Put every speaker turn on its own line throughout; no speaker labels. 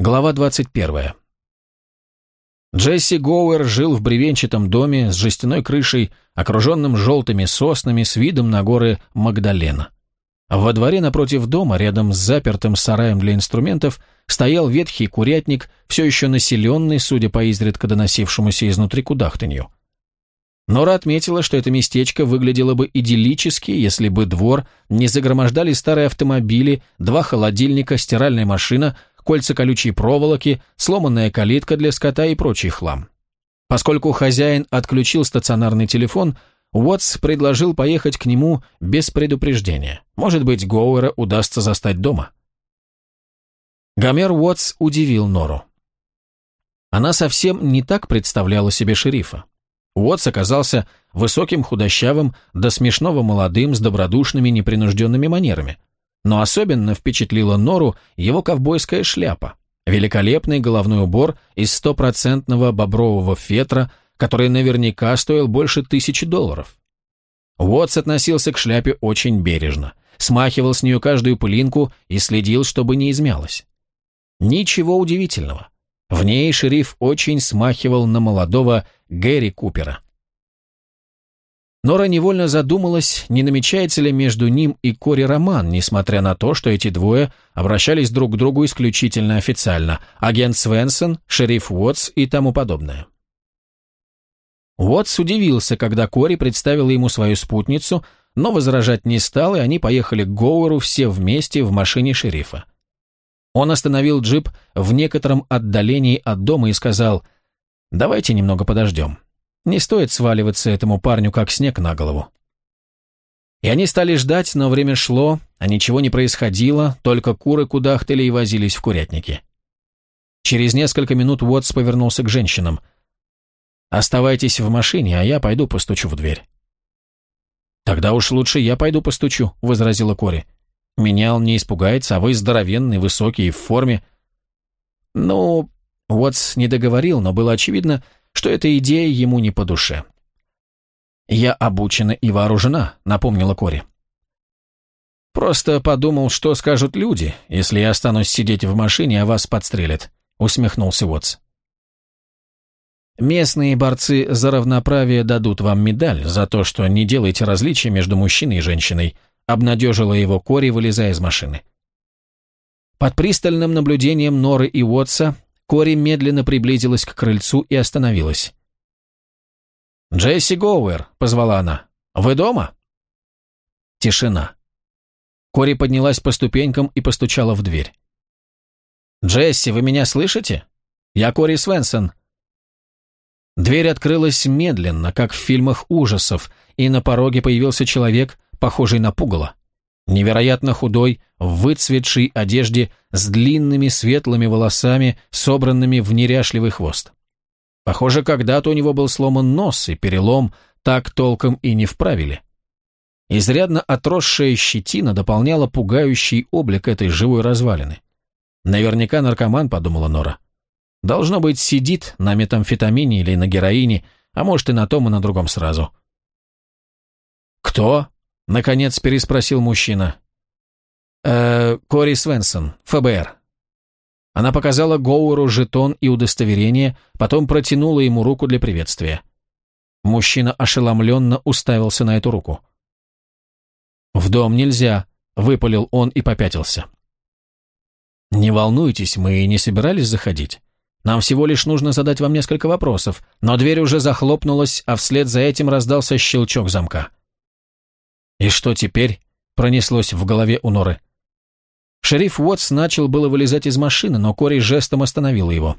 Глава 21. Джесси Гоуэр жил в бревенчатом доме с жестяной крышей, окруженным желтыми соснами с видом на горы Магдалена. Во дворе напротив дома, рядом с запертым сараем для инструментов, стоял ветхий курятник, все еще населенный, судя по изредка доносившемуся изнутри кудахтанью. Нора отметила, что это местечко выглядело бы идиллически, если бы двор не загромождали старые автомобили, два холодильника, стиральная машина, кольца колючей проволоки, сломанная калитка для скота и прочий хлам. Поскольку хозяин отключил стационарный телефон, Уотс предложил поехать к нему без предупреждения. Может быть, Гоуэра удастся застать дома. Гомер Уотс удивил Нору. Она совсем не так представляла себе шерифа. Уотс оказался высоким, худощавым, до смешного молодым, с добродушными, непринужденными манерами – но особенно впечатлила Нору его ковбойская шляпа, великолепный головной убор из стопроцентного бобрового фетра, который наверняка стоил больше тысячи долларов. Уотс относился к шляпе очень бережно, смахивал с нее каждую пылинку и следил, чтобы не измялась. Ничего удивительного. В ней шериф очень смахивал на молодого Гэри Купера. Нора невольно задумалась, не намечается ли между ним и Кори роман, несмотря на то, что эти двое обращались друг к другу исключительно официально. Агент Свенсон, шериф Уотс и тому подобное. Уотс удивился, когда Кори представила ему свою спутницу, но возражать не стал, и они поехали к Гоуэру все вместе в машине шерифа. Он остановил джип в некотором отдалении от дома и сказал «Давайте немного подождем». Не стоит сваливаться этому парню, как снег на голову. И они стали ждать, но время шло, а ничего не происходило, только куры кудахтали и возились в курятнике. Через несколько минут Уотс повернулся к женщинам. «Оставайтесь в машине, а я пойду постучу в дверь». «Тогда уж лучше я пойду постучу», — возразила Кори. «Меня он не испугается, а вы здоровенный, высокий и в форме». «Ну...» Уотс не договорил, но было очевидно, что эта идея ему не по душе. «Я обучена и вооружена», — напомнила Кори. «Просто подумал, что скажут люди, если я останусь сидеть в машине, а вас подстрелят», — усмехнулся Уотс. «Местные борцы за равноправие дадут вам медаль за то, что не делаете различия между мужчиной и женщиной», — обнадежила его Кори, вылезая из машины. Под пристальным наблюдением Норы и Уотса Кори медленно приблизилась к крыльцу и остановилась. «Джесси Гоуэр», — позвала она, — «вы дома?» Тишина. Кори поднялась по ступенькам и постучала в дверь. «Джесси, вы меня слышите? Я Кори Свенсон». Дверь открылась медленно, как в фильмах ужасов, и на пороге появился человек, похожий на пугало невероятно худой, в выцветшей одежде, с длинными светлыми волосами, собранными в неряшливый хвост. Похоже, когда-то у него был сломан нос, и перелом так толком и не вправили. Изрядно отросшая щетина дополняла пугающий облик этой живой развалины. Наверняка наркоман, подумала Нора. Должно быть, сидит на метамфетамине или на героине, а может и на том, и на другом сразу. «Кто?» Наконец переспросил мужчина. «Э, Кори Свенсон, ФБР». Она показала Гоуэру жетон и удостоверение, потом протянула ему руку для приветствия. Мужчина ошеломленно уставился на эту руку. «В дом нельзя», — выпалил он и попятился. «Не волнуйтесь, мы не собирались заходить. Нам всего лишь нужно задать вам несколько вопросов, но дверь уже захлопнулась, а вслед за этим раздался щелчок замка. «И что теперь?» – пронеслось в голове у Норы. Шериф Уотс начал было вылезать из машины, но Кори жестом остановила его.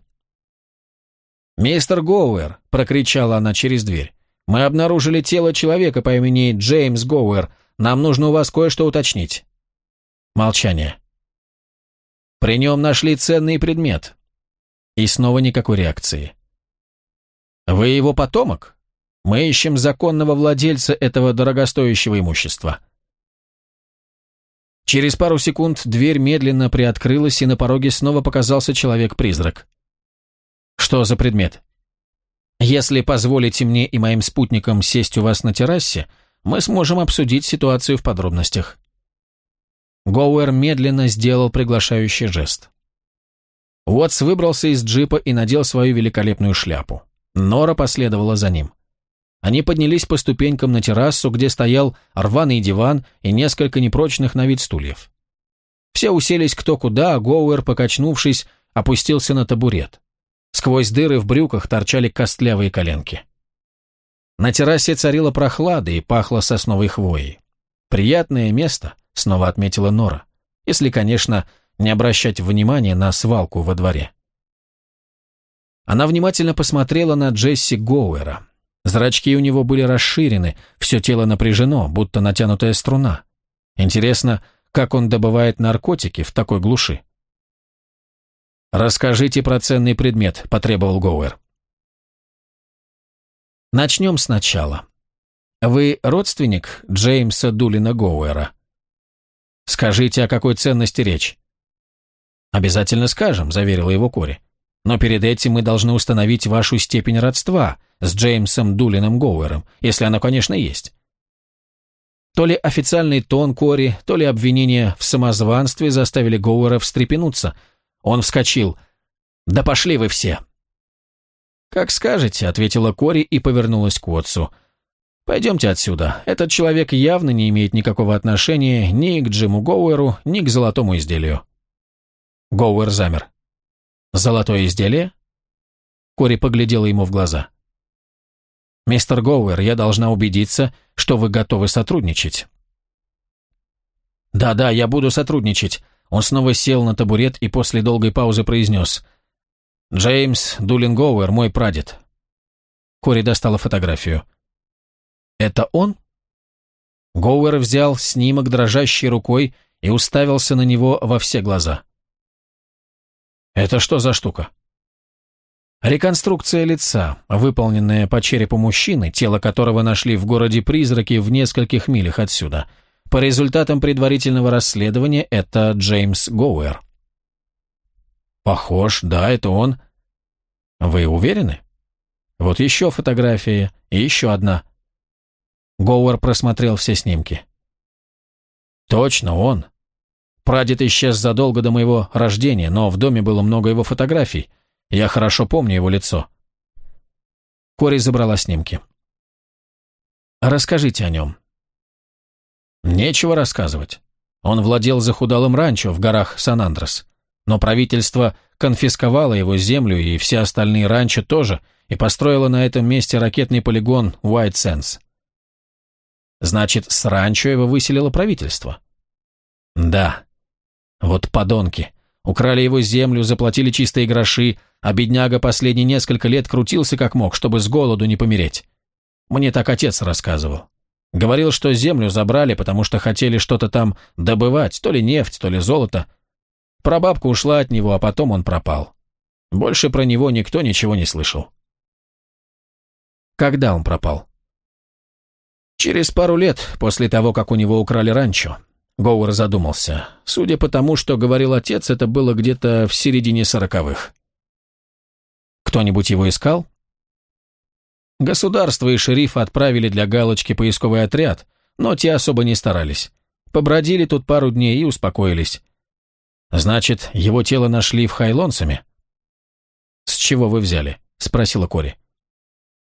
«Мистер Гоуэр!» – прокричала она через дверь. «Мы обнаружили тело человека по имени Джеймс Гоуэр. Нам нужно у вас кое-что уточнить». Молчание. «При нем нашли ценный предмет». И снова никакой реакции. «Вы его потомок?» Мы ищем законного владельца этого дорогостоящего имущества». Через пару секунд дверь медленно приоткрылась, и на пороге снова показался человек-призрак. «Что за предмет?» «Если позволите мне и моим спутникам сесть у вас на террасе, мы сможем обсудить ситуацию в подробностях». Гоуэр медленно сделал приглашающий жест. Уотс выбрался из джипа и надел свою великолепную шляпу. Нора последовала за ним. Они поднялись по ступенькам на террасу, где стоял рваный диван и несколько непрочных на вид стульев. Все уселись кто куда, а Гоуэр, покачнувшись, опустился на табурет. Сквозь дыры в брюках торчали костлявые коленки. На террасе царила прохлада и пахло сосновой хвоей. «Приятное место», — снова отметила Нора, если, конечно, не обращать внимания на свалку во дворе. Она внимательно посмотрела на Джесси Гоуэра. Зрачки у него были расширены, все тело напряжено, будто натянутая струна. Интересно, как он добывает наркотики в такой глуши? «Расскажите про ценный предмет», — потребовал Гоуэр. Начнем сначала. Вы родственник Джеймса Дулина Гоуэра? Скажите, о какой ценности речь? Обязательно скажем, заверила его Кори. Но перед этим мы должны установить вашу степень родства с Джеймсом Дулином Гоуэром, если она, конечно, есть. То ли официальный тон Кори, то ли обвинения в самозванстве заставили Гоуэра встрепенуться. Он вскочил. «Да пошли вы все!» «Как скажете», — ответила Кори и повернулась к отцу. «Пойдемте отсюда. Этот человек явно не имеет никакого отношения ни к Джиму Гоуэру, ни к золотому изделию». Гоуэр замер. «Золотое изделие?» Кори поглядела ему в глаза. «Мистер Гоуэр, я должна убедиться, что вы готовы сотрудничать». «Да-да, я буду сотрудничать». Он снова сел на табурет и после долгой паузы произнес. «Джеймс Дулин Гоуэр, мой прадед». Кори достала фотографию. «Это он?» Гоуэр взял снимок дрожащей рукой и уставился на него во все глаза. Это что за штука? Реконструкция лица, выполненная по черепу мужчины, тело которого нашли в городе Призраки в нескольких милях отсюда. По результатам предварительного расследования это Джеймс Гоуэр. Похож, да, это он. Вы уверены? Вот еще фотография и еще одна. Гоуэр просмотрел все снимки. Точно он. Прадед исчез задолго до моего рождения, но в доме было много его фотографий. Я хорошо помню его лицо. Кори забрала снимки. «Расскажите о нем». «Нечего рассказывать. Он владел захудалым ранчо в горах Сан-Андрес. Но правительство конфисковало его землю и все остальные ранчо тоже и построило на этом месте ракетный полигон White Sands. Значит, с ранчо его выселило правительство? Да. Вот подонки. Украли его землю, заплатили чистые гроши, а бедняга последние несколько лет крутился как мог, чтобы с голоду не помереть. Мне так отец рассказывал. Говорил, что землю забрали, потому что хотели что-то там добывать, то ли нефть, то ли золото. Прабабка ушла от него, а потом он пропал. Больше про него никто ничего не слышал. Когда он пропал? Через пару лет после того, как у него украли ранчо. Гоуэр задумался. Судя по тому, что говорил отец, это было где-то в середине сороковых. Кто-нибудь его искал? Государство и шериф отправили для галочки поисковый отряд, но те особо не старались. Побродили тут пару дней и успокоились. Значит, его тело нашли в Хайлонсами? С чего вы взяли? Спросила Кори.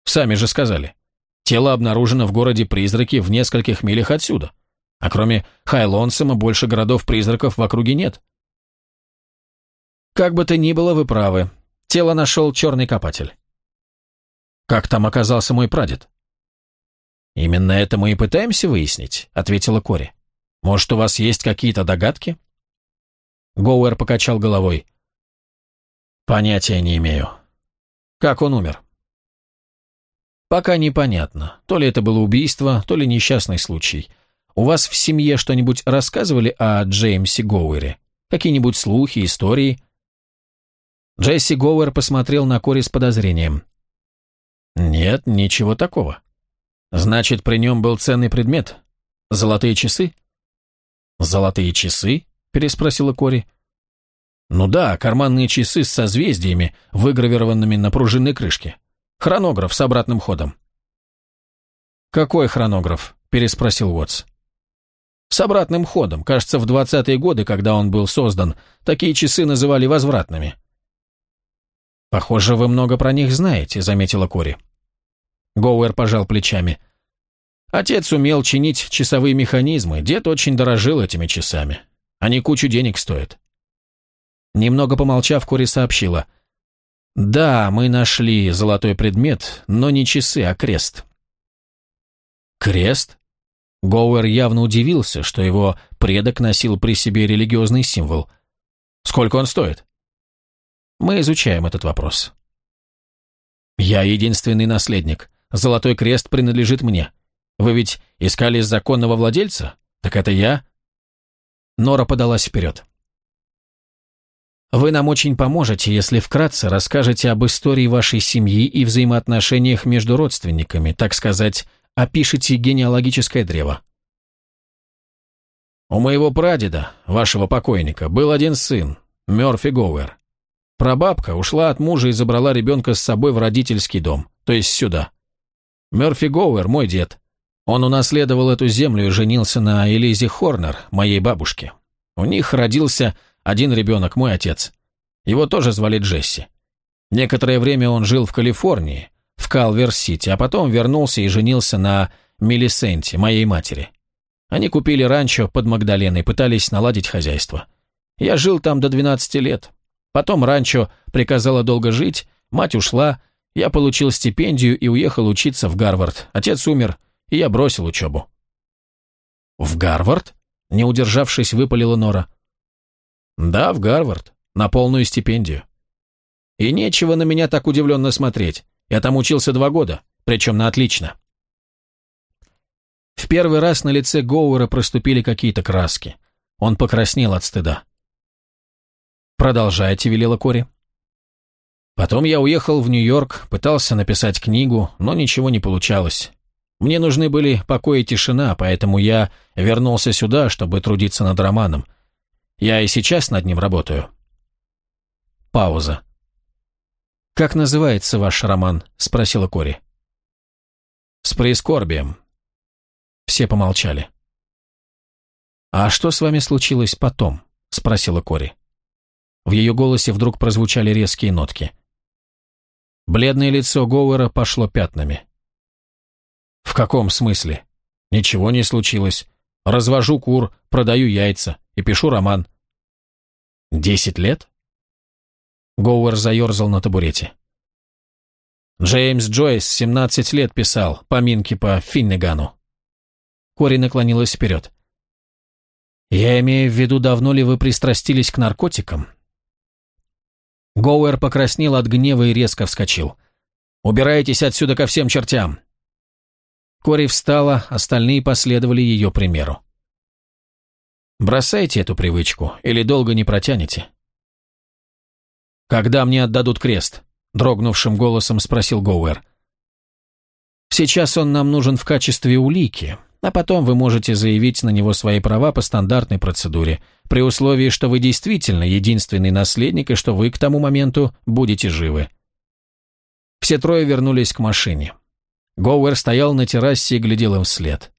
Сами же сказали. Тело обнаружено в городе Призраки в нескольких милях отсюда. А кроме Хайлонсома больше городов-призраков в округе нет. Как бы то ни было, вы правы. Тело нашел черный копатель. Как там оказался мой прадед? Именно это мы и пытаемся выяснить, ответила Кори. Может, у вас есть какие-то догадки? Гоуэр покачал головой. Понятия не имею. Как он умер? Пока непонятно. То ли это было убийство, то ли несчастный случай. У вас в семье что-нибудь рассказывали о Джеймсе Гоуэре? Какие-нибудь слухи, истории?» Джесси Гоуэр посмотрел на Кори с подозрением. «Нет, ничего такого. Значит, при нем был ценный предмет? Золотые часы?» «Золотые часы?» – переспросила Кори. «Ну да, карманные часы с созвездиями, выгравированными на пружинной крышке. Хронограф с обратным ходом». «Какой хронограф?» – переспросил Уотс. С обратным ходом. Кажется, в 20-е годы, когда он был создан, такие часы называли возвратными. «Похоже, вы много про них знаете», — заметила Кори. Гоуэр пожал плечами. «Отец умел чинить часовые механизмы, дед очень дорожил этими часами. Они кучу денег стоят». Немного помолчав, Кори сообщила. «Да, мы нашли золотой предмет, но не часы, а крест». «Крест?» Гоуэр явно удивился, что его предок носил при себе религиозный символ. «Сколько он стоит?» «Мы изучаем этот вопрос». «Я единственный наследник. Золотой крест принадлежит мне. Вы ведь искали законного владельца? Так это я?» Нора подалась вперед. «Вы нам очень поможете, если вкратце расскажете об истории вашей семьи и взаимоотношениях между родственниками, так сказать, опишите генеалогическое древо. У моего прадеда, вашего покойника, был один сын, Мёрфи Гоуэр. Прабабка ушла от мужа и забрала ребенка с собой в родительский дом, то есть сюда. Мёрфи Гоуэр, мой дед. Он унаследовал эту землю и женился на Элизе Хорнер, моей бабушке. У них родился один ребенок, мой отец. Его тоже звали Джесси. Некоторое время он жил в Калифорнии, Калвер-Сити, а потом вернулся и женился на Мелисенте, моей матери. Они купили ранчо под Магдаленой, пытались наладить хозяйство. Я жил там до 12 лет. Потом ранчо приказало долго жить, мать ушла, я получил стипендию и уехал учиться в Гарвард. Отец умер, и я бросил учебу. «В Гарвард?» – не удержавшись, выпалила Нора. «Да, в Гарвард, на полную стипендию. И нечего на меня так удивленно смотреть. Я там учился два года, причем на отлично. В первый раз на лице Гоуэра проступили какие-то краски. Он покраснел от стыда. «Продолжайте», — велела Кори. Потом я уехал в Нью-Йорк, пытался написать книгу, но ничего не получалось. Мне нужны были покой и тишина, поэтому я вернулся сюда, чтобы трудиться над романом. Я и сейчас над ним работаю. Пауза. «Как называется ваш роман?» – спросила Кори. «С прискорбием». Все помолчали. «А что с вами случилось потом?» – спросила Кори. В ее голосе вдруг прозвучали резкие нотки. Бледное лицо Гоуэра пошло пятнами. «В каком смысле? Ничего не случилось. Развожу кур, продаю яйца и пишу роман». «Десять лет?» Гоуэр заерзал на табурете. Джеймс Джойс 17 лет писал поминки по Финнегану. Кори наклонилась вперед. «Я имею в виду, давно ли вы пристрастились к наркотикам?» Гоуэр покраснел от гнева и резко вскочил. «Убирайтесь отсюда ко всем чертям!» Кори встала, остальные последовали ее примеру. «Бросайте эту привычку, или долго не протянете. «Когда мне отдадут крест?» – дрогнувшим голосом спросил Гоуэр. «Сейчас он нам нужен в качестве улики, а потом вы можете заявить на него свои права по стандартной процедуре, при условии, что вы действительно единственный наследник и что вы к тому моменту будете живы». Все трое вернулись к машине. Гоуэр стоял на террасе и глядел им вслед.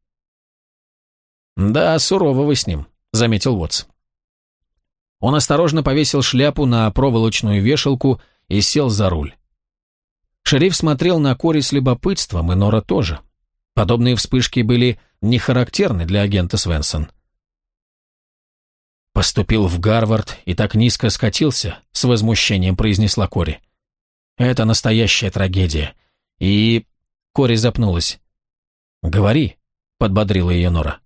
«Да, сурово вы с ним», — заметил Уотс. Он осторожно повесил шляпу на проволочную вешалку и сел за руль. Шериф смотрел на Кори с любопытством, и Нора тоже. Подобные вспышки были не характерны для агента Свенсон. «Поступил в Гарвард и так низко скатился», — с возмущением произнесла Кори. «Это настоящая трагедия. И...» — Кори запнулась. «Говори», — подбодрила ее Нора.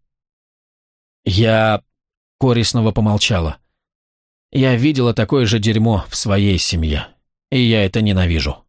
«Я...» — Кори снова помолчала. Я видела такое же дерьмо в своей семье, и я это ненавижу.